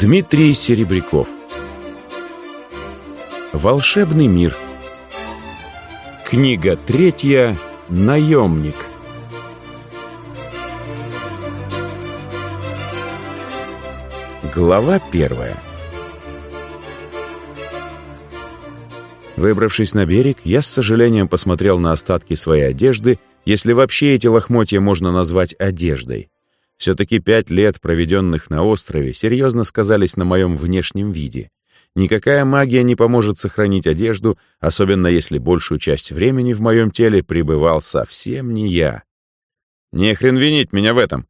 Дмитрий Серебряков. Волшебный мир Книга третья. «Наемник» Глава первая. Выбравшись на берег, я с сожалением посмотрел на остатки своей одежды, если вообще эти лохмотья можно назвать одеждой. Все-таки пять лет, проведенных на острове, серьезно сказались на моем внешнем виде. Никакая магия не поможет сохранить одежду, особенно если большую часть времени в моем теле пребывал совсем не я. Не хрен винить меня в этом.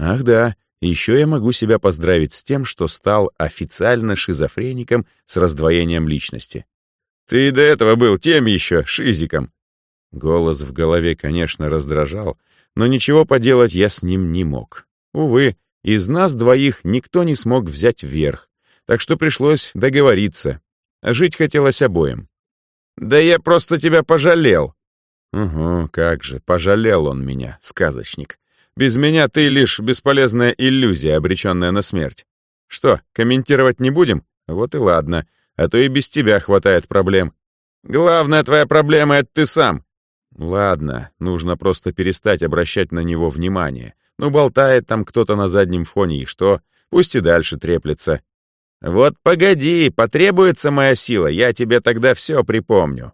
Ах да, еще я могу себя поздравить с тем, что стал официально шизофреником с раздвоением личности. Ты до этого был тем еще шизиком. Голос в голове, конечно, раздражал, но ничего поделать я с ним не мог. Увы, из нас двоих никто не смог взять верх, так что пришлось договориться. Жить хотелось обоим. «Да я просто тебя пожалел!» «Угу, как же, пожалел он меня, сказочник. Без меня ты лишь бесполезная иллюзия, обреченная на смерть. Что, комментировать не будем? Вот и ладно, а то и без тебя хватает проблем. Главная твоя проблема — это ты сам!» «Ладно, нужно просто перестать обращать на него внимание. Ну, болтает там кто-то на заднем фоне, и что? Пусть и дальше треплется. Вот погоди, потребуется моя сила, я тебе тогда все припомню.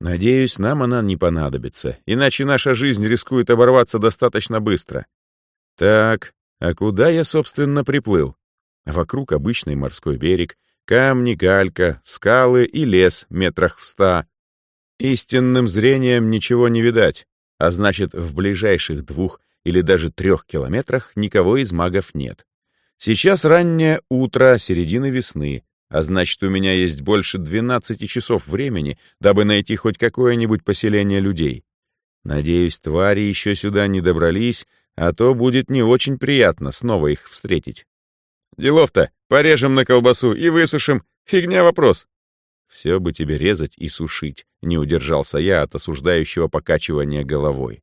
Надеюсь, нам она не понадобится, иначе наша жизнь рискует оборваться достаточно быстро. Так, а куда я, собственно, приплыл? Вокруг обычный морской берег, камни, галька, скалы и лес метрах в ста. Истинным зрением ничего не видать, а значит, в ближайших двух или даже трех километрах никого из магов нет. Сейчас раннее утро, середина весны, а значит, у меня есть больше 12 часов времени, дабы найти хоть какое-нибудь поселение людей. Надеюсь, твари еще сюда не добрались, а то будет не очень приятно снова их встретить. Делов-то, порежем на колбасу и высушим, фигня вопрос. Все бы тебе резать и сушить, не удержался я от осуждающего покачивания головой.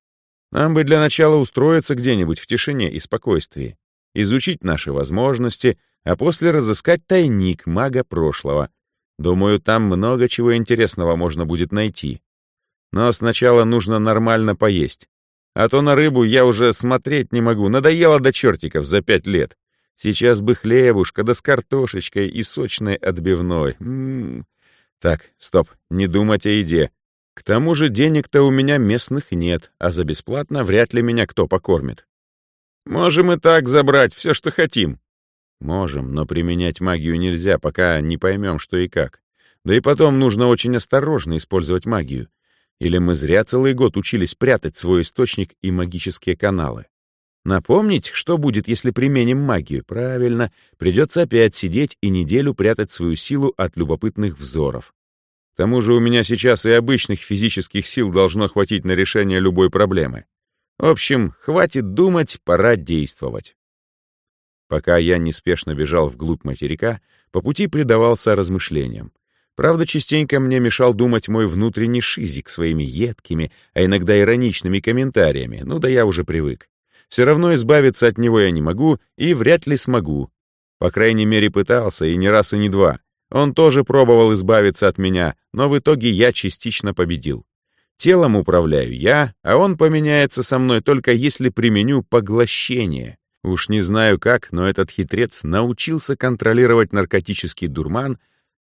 Нам бы для начала устроиться где-нибудь в тишине и спокойствии, изучить наши возможности, а после разыскать тайник мага прошлого. Думаю, там много чего интересного можно будет найти. Но сначала нужно нормально поесть. А то на рыбу я уже смотреть не могу, надоело до чертиков за пять лет. Сейчас бы хлебушка, да с картошечкой и сочной отбивной. М -м -м. Так, стоп, не думать о еде. К тому же денег-то у меня местных нет, а за бесплатно вряд ли меня кто покормит. Можем и так забрать все, что хотим. Можем, но применять магию нельзя, пока не поймем, что и как. Да и потом нужно очень осторожно использовать магию. Или мы зря целый год учились прятать свой источник и магические каналы. Напомнить, что будет, если применим магию? Правильно, придется опять сидеть и неделю прятать свою силу от любопытных взоров. К тому же у меня сейчас и обычных физических сил должно хватить на решение любой проблемы. В общем, хватит думать, пора действовать. Пока я неспешно бежал вглубь материка, по пути предавался размышлениям. Правда, частенько мне мешал думать мой внутренний шизик своими едкими, а иногда ироничными комментариями, ну да я уже привык. Все равно избавиться от него я не могу и вряд ли смогу. По крайней мере, пытался, и не раз, и не два. Он тоже пробовал избавиться от меня, но в итоге я частично победил. Телом управляю я, а он поменяется со мной только если применю поглощение. Уж не знаю как, но этот хитрец научился контролировать наркотический дурман,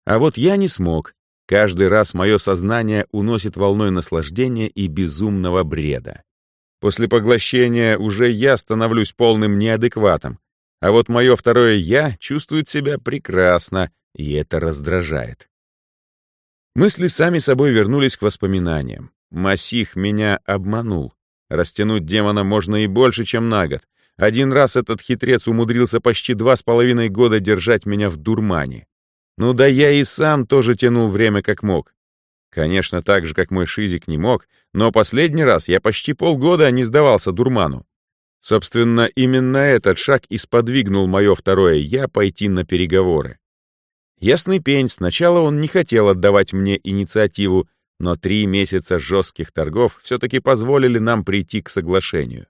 а вот я не смог. Каждый раз мое сознание уносит волной наслаждения и безумного бреда. После поглощения уже я становлюсь полным неадекватом, а вот мое второе «я» чувствует себя прекрасно, и это раздражает. Мысли сами собой вернулись к воспоминаниям. Масих меня обманул. Растянуть демона можно и больше, чем на год. Один раз этот хитрец умудрился почти два с половиной года держать меня в дурмане. Ну да я и сам тоже тянул время как мог. Конечно, так же, как мой шизик не мог, но последний раз я почти полгода не сдавался дурману. Собственно, именно этот шаг и сподвигнул мое второе «я» пойти на переговоры. Ясный пень, сначала он не хотел отдавать мне инициативу, но три месяца жестких торгов все-таки позволили нам прийти к соглашению.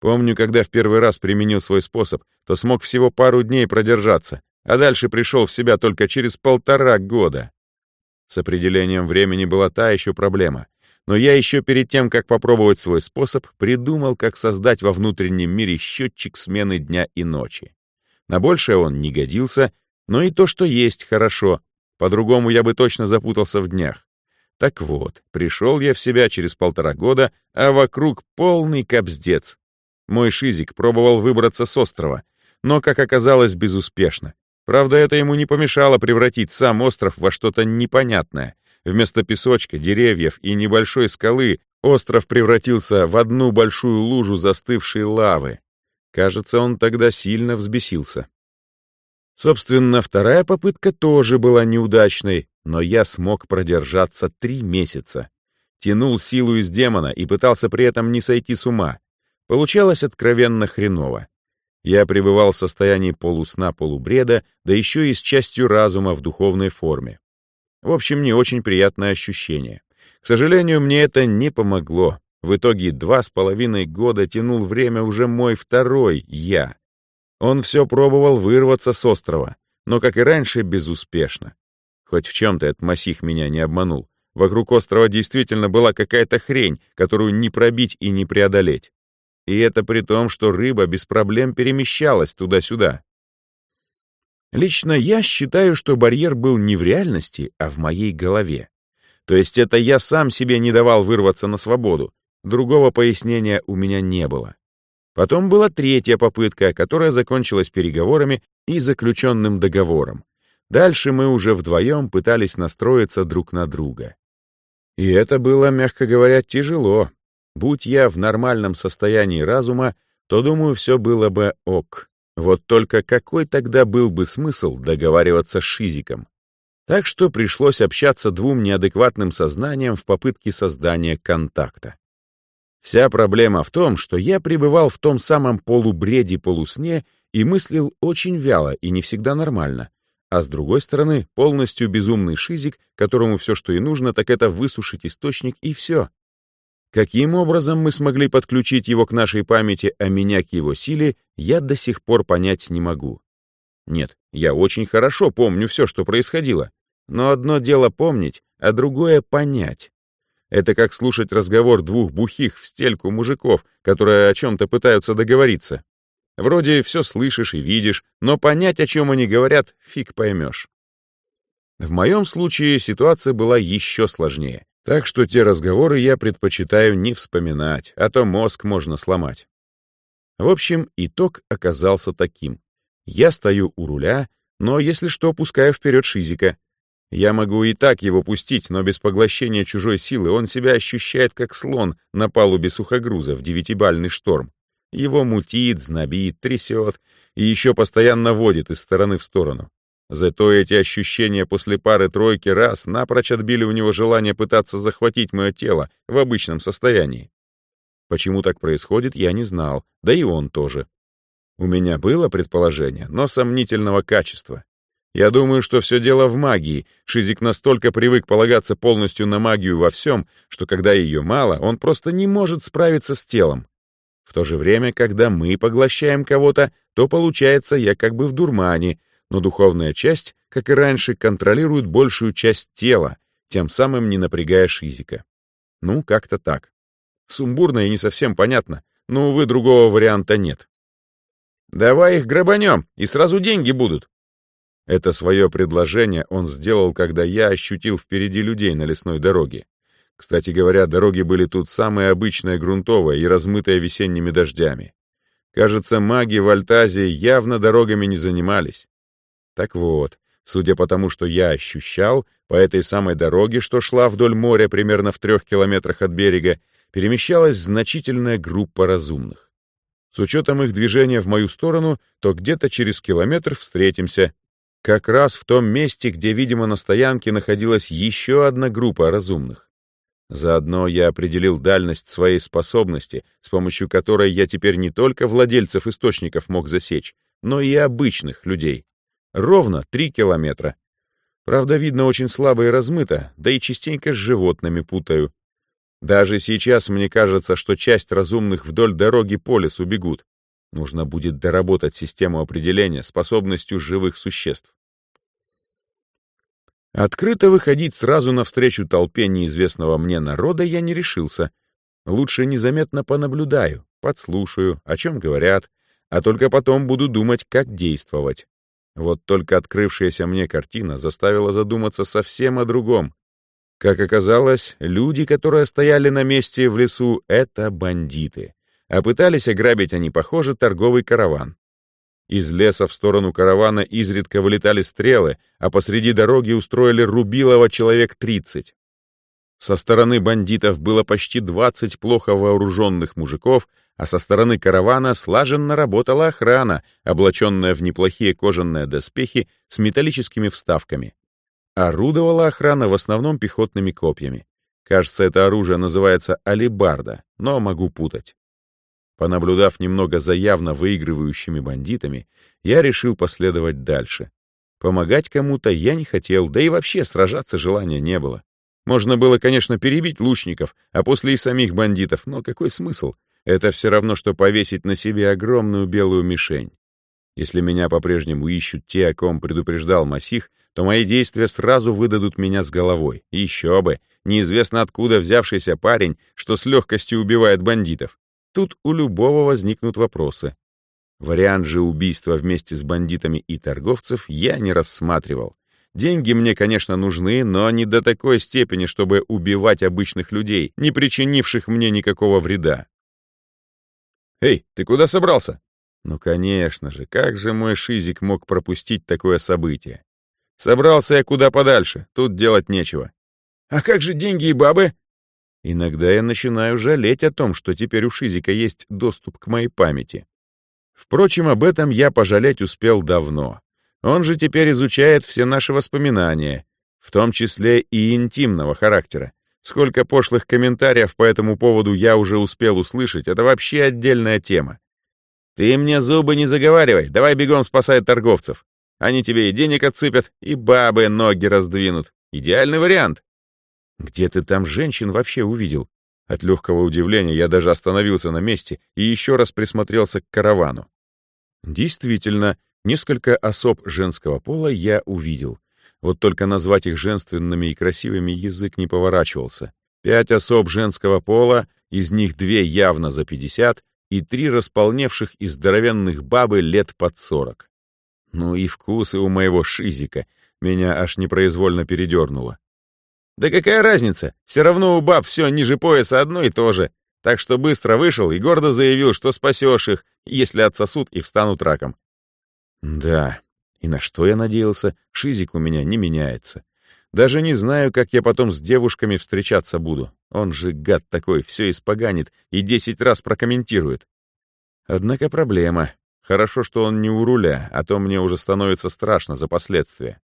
Помню, когда в первый раз применил свой способ, то смог всего пару дней продержаться, а дальше пришел в себя только через полтора года. С определением времени была та еще проблема. Но я еще перед тем, как попробовать свой способ, придумал, как создать во внутреннем мире счетчик смены дня и ночи. На большее он не годился, но и то, что есть, хорошо. По-другому я бы точно запутался в днях. Так вот, пришел я в себя через полтора года, а вокруг полный кобздец. Мой шизик пробовал выбраться с острова, но, как оказалось, безуспешно. Правда, это ему не помешало превратить сам остров во что-то непонятное. Вместо песочка, деревьев и небольшой скалы остров превратился в одну большую лужу застывшей лавы. Кажется, он тогда сильно взбесился. Собственно, вторая попытка тоже была неудачной, но я смог продержаться три месяца. Тянул силу из демона и пытался при этом не сойти с ума. Получалось откровенно хреново. Я пребывал в состоянии полусна-полубреда, да еще и с частью разума в духовной форме. В общем, не очень приятное ощущение. К сожалению, мне это не помогло. В итоге два с половиной года тянул время уже мой второй «я». Он все пробовал вырваться с острова, но, как и раньше, безуспешно. Хоть в чем-то этот масих меня не обманул. Вокруг острова действительно была какая-то хрень, которую не пробить и не преодолеть. И это при том, что рыба без проблем перемещалась туда-сюда. Лично я считаю, что барьер был не в реальности, а в моей голове. То есть это я сам себе не давал вырваться на свободу. Другого пояснения у меня не было. Потом была третья попытка, которая закончилась переговорами и заключенным договором. Дальше мы уже вдвоем пытались настроиться друг на друга. И это было, мягко говоря, тяжело. Будь я в нормальном состоянии разума, то, думаю, все было бы ок. Вот только какой тогда был бы смысл договариваться с Шизиком? Так что пришлось общаться двум неадекватным сознаниям в попытке создания контакта. Вся проблема в том, что я пребывал в том самом полубреде-полусне и мыслил очень вяло и не всегда нормально. А с другой стороны, полностью безумный шизик, которому все, что и нужно, так это высушить источник и все. Каким образом мы смогли подключить его к нашей памяти, а меня к его силе, я до сих пор понять не могу. Нет, я очень хорошо помню все, что происходило. Но одно дело помнить, а другое — понять. Это как слушать разговор двух бухих в стельку мужиков, которые о чем-то пытаются договориться. Вроде все слышишь и видишь, но понять, о чем они говорят, фиг поймешь. В моем случае ситуация была еще сложнее. Так что те разговоры я предпочитаю не вспоминать, а то мозг можно сломать. В общем, итог оказался таким. Я стою у руля, но если что, пускаю вперед Шизика. Я могу и так его пустить, но без поглощения чужой силы он себя ощущает как слон на палубе сухогруза в девятибальный шторм. Его мутит, знобит, трясет и еще постоянно водит из стороны в сторону. Зато эти ощущения после пары-тройки раз напрочь отбили у него желание пытаться захватить мое тело в обычном состоянии. Почему так происходит, я не знал, да и он тоже. У меня было предположение, но сомнительного качества. Я думаю, что все дело в магии. Шизик настолько привык полагаться полностью на магию во всем, что когда ее мало, он просто не может справиться с телом. В то же время, когда мы поглощаем кого-то, то получается я как бы в дурмане, но духовная часть, как и раньше, контролирует большую часть тела, тем самым не напрягая шизика. Ну, как-то так. Сумбурно и не совсем понятно, но, увы, другого варианта нет. «Давай их грабанем, и сразу деньги будут». Это свое предложение он сделал, когда я ощутил впереди людей на лесной дороге. Кстати говоря, дороги были тут самые обычные грунтовые и размытые весенними дождями. Кажется, маги в Альтазе явно дорогами не занимались. Так вот, судя по тому, что я ощущал, по этой самой дороге, что шла вдоль моря примерно в трех километрах от берега, перемещалась значительная группа разумных. С учетом их движения в мою сторону, то где-то через километр встретимся. Как раз в том месте, где, видимо, на стоянке находилась еще одна группа разумных. Заодно я определил дальность своей способности, с помощью которой я теперь не только владельцев источников мог засечь, но и обычных людей. Ровно три километра. Правда, видно очень слабо и размыто, да и частенько с животными путаю. Даже сейчас мне кажется, что часть разумных вдоль дороги по лесу бегут. Нужно будет доработать систему определения способностью живых существ. Открыто выходить сразу навстречу толпе неизвестного мне народа я не решился. Лучше незаметно понаблюдаю, подслушаю, о чем говорят, а только потом буду думать, как действовать. Вот только открывшаяся мне картина заставила задуматься совсем о другом. Как оказалось, люди, которые стояли на месте в лесу, — это бандиты. А пытались ограбить они, похоже, торговый караван. Из леса в сторону каравана изредка вылетали стрелы, а посреди дороги устроили рубилово человек 30. Со стороны бандитов было почти 20 плохо вооруженных мужиков, а со стороны каравана слаженно работала охрана, облаченная в неплохие кожаные доспехи с металлическими вставками. Орудовала охрана в основном пехотными копьями. Кажется, это оружие называется алибарда, но могу путать. Понаблюдав немного за явно выигрывающими бандитами, я решил последовать дальше. Помогать кому-то я не хотел, да и вообще сражаться желания не было. Можно было, конечно, перебить лучников, а после и самих бандитов, но какой смысл? Это все равно, что повесить на себе огромную белую мишень. Если меня по-прежнему ищут те, о ком предупреждал Масих, то мои действия сразу выдадут меня с головой. Еще бы, неизвестно откуда взявшийся парень, что с легкостью убивает бандитов. Тут у любого возникнут вопросы. Вариант же убийства вместе с бандитами и торговцев я не рассматривал. Деньги мне, конечно, нужны, но не до такой степени, чтобы убивать обычных людей, не причинивших мне никакого вреда. «Эй, ты куда собрался?» Ну, конечно же, как же мой шизик мог пропустить такое событие? Собрался я куда подальше, тут делать нечего. А как же деньги и бабы? Иногда я начинаю жалеть о том, что теперь у Шизика есть доступ к моей памяти. Впрочем, об этом я пожалеть успел давно. Он же теперь изучает все наши воспоминания, в том числе и интимного характера. Сколько пошлых комментариев по этому поводу я уже успел услышать, это вообще отдельная тема. Ты мне зубы не заговаривай, давай бегом спасай торговцев. Они тебе и денег отсыпят, и бабы ноги раздвинут. Идеальный вариант. Где ты там женщин вообще увидел? От легкого удивления я даже остановился на месте и еще раз присмотрелся к каравану. Действительно, несколько особ женского пола я увидел. Вот только назвать их женственными и красивыми язык не поворачивался. Пять особ женского пола, из них две явно за пятьдесят, и три располневших и здоровенных бабы лет под сорок. Ну и вкусы у моего шизика, меня аж непроизвольно передернуло. Да какая разница, все равно у баб все ниже пояса одно и то же, так что быстро вышел и гордо заявил, что спасешь их, если отсосут и встанут раком. Да, и на что я надеялся, шизик у меня не меняется. Даже не знаю, как я потом с девушками встречаться буду. Он же, гад такой, все испоганит и десять раз прокомментирует. Однако проблема. Хорошо, что он не у руля, а то мне уже становится страшно за последствия.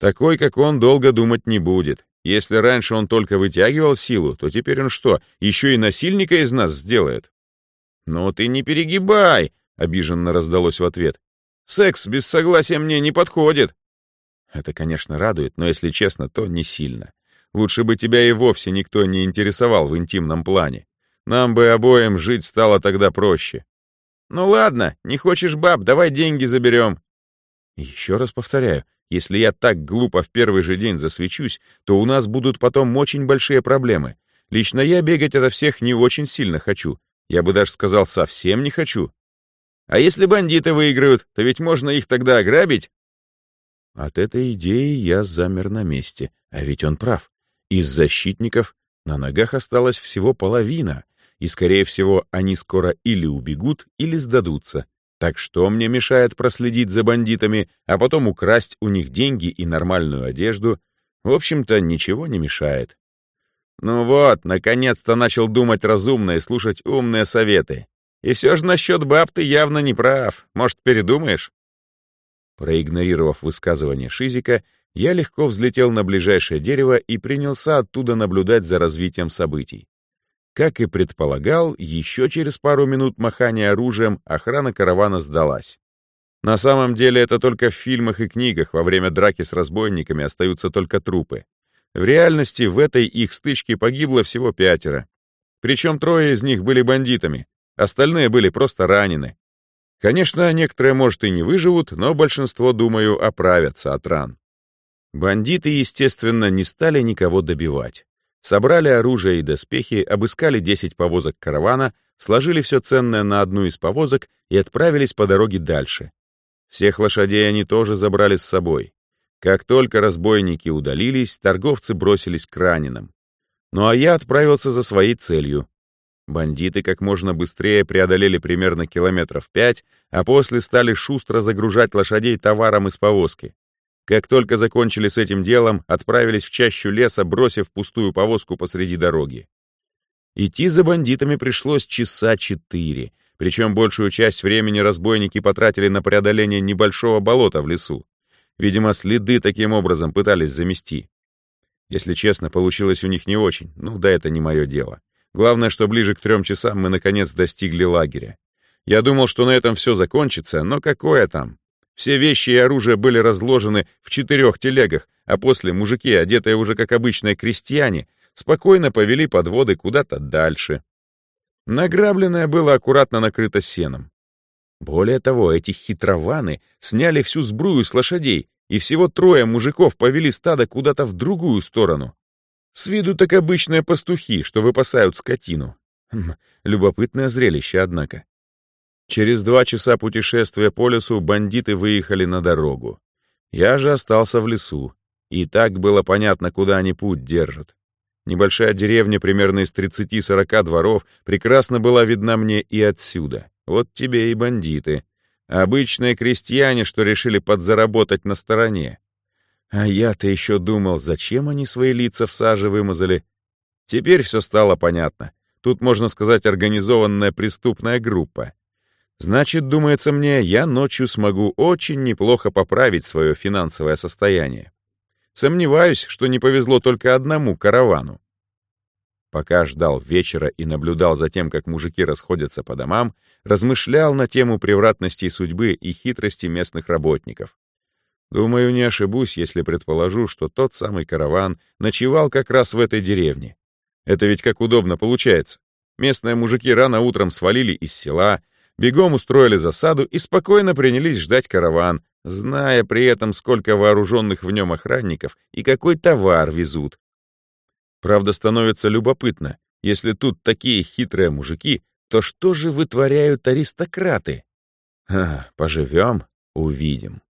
Такой, как он, долго думать не будет. Если раньше он только вытягивал силу, то теперь он что, еще и насильника из нас сделает? «Ну ты не перегибай!» — обиженно раздалось в ответ. «Секс без согласия мне не подходит!» Это, конечно, радует, но, если честно, то не сильно. Лучше бы тебя и вовсе никто не интересовал в интимном плане. Нам бы обоим жить стало тогда проще. Ну ладно, не хочешь баб, давай деньги заберем. Еще раз повторяю, если я так глупо в первый же день засвечусь, то у нас будут потом очень большие проблемы. Лично я бегать ото всех не очень сильно хочу. Я бы даже сказал, совсем не хочу. А если бандиты выиграют, то ведь можно их тогда ограбить, от этой идеи я замер на месте, а ведь он прав. Из защитников на ногах осталась всего половина, и, скорее всего, они скоро или убегут, или сдадутся. Так что мне мешает проследить за бандитами, а потом украсть у них деньги и нормальную одежду? В общем-то, ничего не мешает. Ну вот, наконец-то начал думать разумно и слушать умные советы. И все же насчет баб ты явно не прав. Может, передумаешь? Проигнорировав высказывание Шизика, я легко взлетел на ближайшее дерево и принялся оттуда наблюдать за развитием событий. Как и предполагал, еще через пару минут махания оружием охрана каравана сдалась. На самом деле это только в фильмах и книгах во время драки с разбойниками остаются только трупы. В реальности в этой их стычке погибло всего пятеро. Причем трое из них были бандитами, остальные были просто ранены. Конечно, некоторые, может, и не выживут, но большинство, думаю, оправятся от ран. Бандиты, естественно, не стали никого добивать. Собрали оружие и доспехи, обыскали 10 повозок каравана, сложили все ценное на одну из повозок и отправились по дороге дальше. Всех лошадей они тоже забрали с собой. Как только разбойники удалились, торговцы бросились к раненым. Ну а я отправился за своей целью. Бандиты как можно быстрее преодолели примерно километров пять, а после стали шустро загружать лошадей товаром из повозки. Как только закончили с этим делом, отправились в чащу леса, бросив пустую повозку посреди дороги. Идти за бандитами пришлось часа четыре, причем большую часть времени разбойники потратили на преодоление небольшого болота в лесу. Видимо, следы таким образом пытались замести. Если честно, получилось у них не очень, ну да это не мое дело. Главное, что ближе к трем часам мы наконец достигли лагеря. Я думал, что на этом все закончится, но какое там? Все вещи и оружие были разложены в четырех телегах, а после мужики, одетые уже как обычные крестьяне, спокойно повели подводы куда-то дальше. Награбленное было аккуратно накрыто сеном. Более того, эти хитрованы сняли всю сбрую с лошадей, и всего трое мужиков повели стадо куда-то в другую сторону. С виду так обычные пастухи, что выпасают скотину. Хм, любопытное зрелище, однако. Через два часа путешествия по лесу бандиты выехали на дорогу. Я же остался в лесу, и так было понятно, куда они путь держат. Небольшая деревня примерно из 30-40 дворов прекрасно была видна мне и отсюда. Вот тебе и бандиты. Обычные крестьяне, что решили подзаработать на стороне. А я-то еще думал, зачем они свои лица в саже вымазали. Теперь все стало понятно. Тут, можно сказать, организованная преступная группа. Значит, думается мне, я ночью смогу очень неплохо поправить свое финансовое состояние. Сомневаюсь, что не повезло только одному каравану. Пока ждал вечера и наблюдал за тем, как мужики расходятся по домам, размышлял на тему превратности судьбы и хитрости местных работников. Думаю, не ошибусь, если предположу, что тот самый караван ночевал как раз в этой деревне. Это ведь как удобно получается. Местные мужики рано утром свалили из села, бегом устроили засаду и спокойно принялись ждать караван, зная при этом, сколько вооруженных в нем охранников и какой товар везут. Правда, становится любопытно, если тут такие хитрые мужики, то что же вытворяют аристократы? А, поживем, увидим.